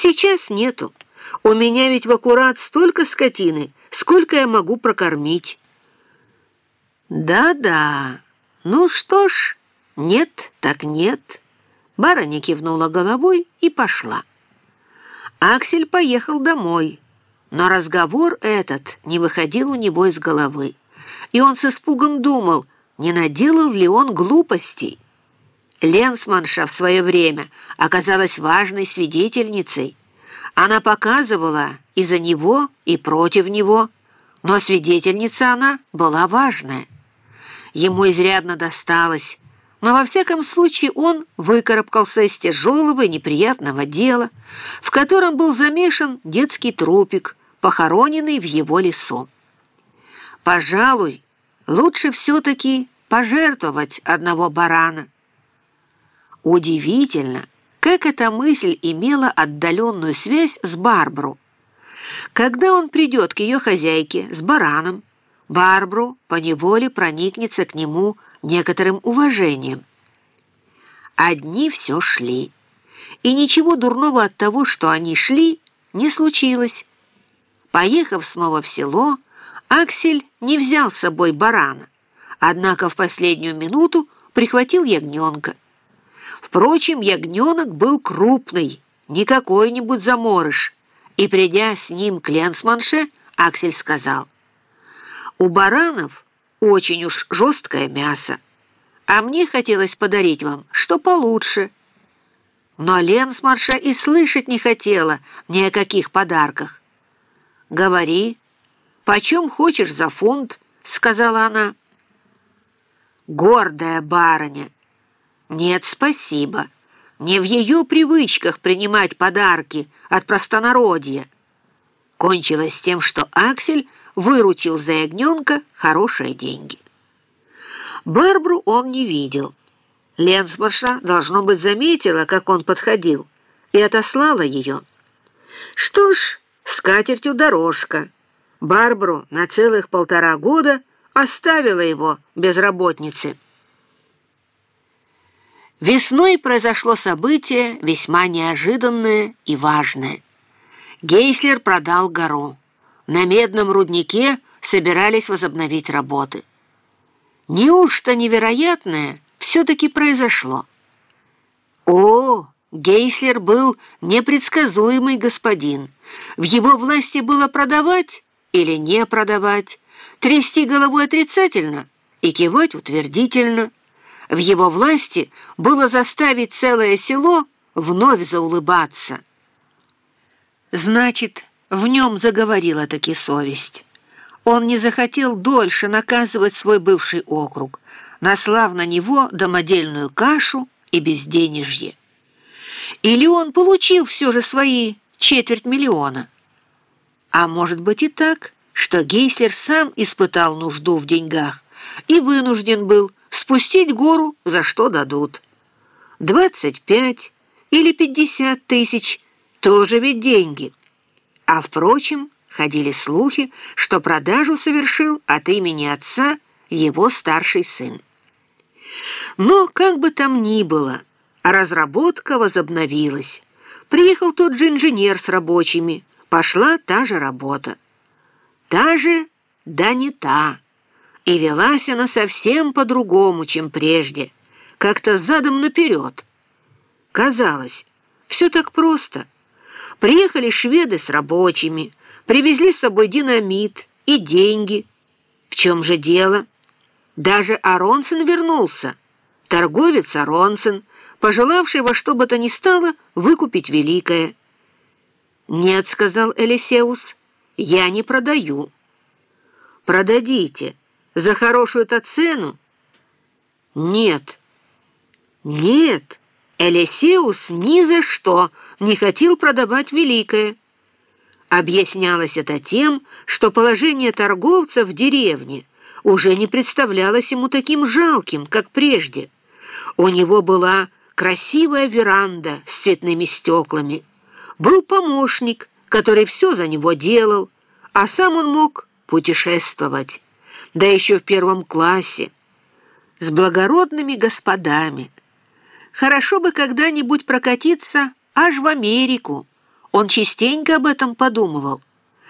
Сейчас нету. У меня ведь в аккурат столько скотины, сколько я могу прокормить. Да-да. Ну что ж, нет так нет. Барыня кивнула головой и пошла. Аксель поехал домой, но разговор этот не выходил у него из головы, и он с испугом думал, не наделал ли он глупостей. Ленсманша в свое время оказалась важной свидетельницей. Она показывала и за него, и против него, но свидетельница она была важная. Ему изрядно досталось, но во всяком случае он выкарабкался из тяжелого и неприятного дела, в котором был замешан детский трупик, похороненный в его лесу. Пожалуй, лучше все-таки пожертвовать одного барана. Удивительно, как эта мысль имела отдаленную связь с Барбару. Когда он придет к ее хозяйке с бараном, Барбару поневоле проникнется к нему некоторым уважением. Одни все шли, и ничего дурного от того, что они шли, не случилось. Поехав снова в село, Аксель не взял с собой барана, однако в последнюю минуту прихватил ягненка. Впрочем, ягненок был крупный, не какой-нибудь заморыш, и, придя с ним к Ленсманше, Аксель сказал, «У баранов очень уж жесткое мясо, а мне хотелось подарить вам что получше». Но Ленсманша и слышать не хотела ни о каких подарках. «Говори, почем хочешь за фунт?» — сказала она. «Гордая барыня!» «Нет, спасибо. Не в ее привычках принимать подарки от простонародья». Кончилось тем, что Аксель выручил за ягненка хорошие деньги. Барбру он не видел. Ленсмарша, должно быть, заметила, как он подходил, и отослала ее. Что ж, с катертью дорожка. Барбру на целых полтора года оставила его безработницы. Весной произошло событие весьма неожиданное и важное. Гейслер продал гору. На медном руднике собирались возобновить работы. Неужто невероятное все-таки произошло? О, Гейслер был непредсказуемый господин. В его власти было продавать или не продавать, трясти головой отрицательно и кивать утвердительно – в его власти было заставить целое село вновь заулыбаться. Значит, в нем заговорила таки совесть. Он не захотел дольше наказывать свой бывший округ, наслав на него домодельную кашу и безденежье. Или он получил все же свои четверть миллиона? А может быть и так, что Гейслер сам испытал нужду в деньгах и вынужден был спустить гору, за что дадут. Двадцать пять или пятьдесят тысяч – тоже ведь деньги. А, впрочем, ходили слухи, что продажу совершил от имени отца его старший сын. Но, как бы там ни было, разработка возобновилась. Приехал тот же инженер с рабочими, пошла та же работа. Та же, да не та. И велась она совсем по-другому, чем прежде, как-то задом наперед. Казалось, все так просто. Приехали шведы с рабочими, привезли с собой динамит и деньги. В чем же дело? Даже Аронсен вернулся, торговец Аронсен, пожелавший во что бы то ни стало выкупить великое. «Нет», — сказал Элисеус, — «я не продаю». «Продадите», за хорошую-то цену? Нет. Нет, Элисеус ни за что не хотел продавать великое. Объяснялось это тем, что положение торговца в деревне уже не представлялось ему таким жалким, как прежде. У него была красивая веранда с цветными стеклами. Был помощник, который все за него делал, а сам он мог путешествовать да еще в первом классе, с благородными господами. Хорошо бы когда-нибудь прокатиться аж в Америку. Он частенько об этом подумывал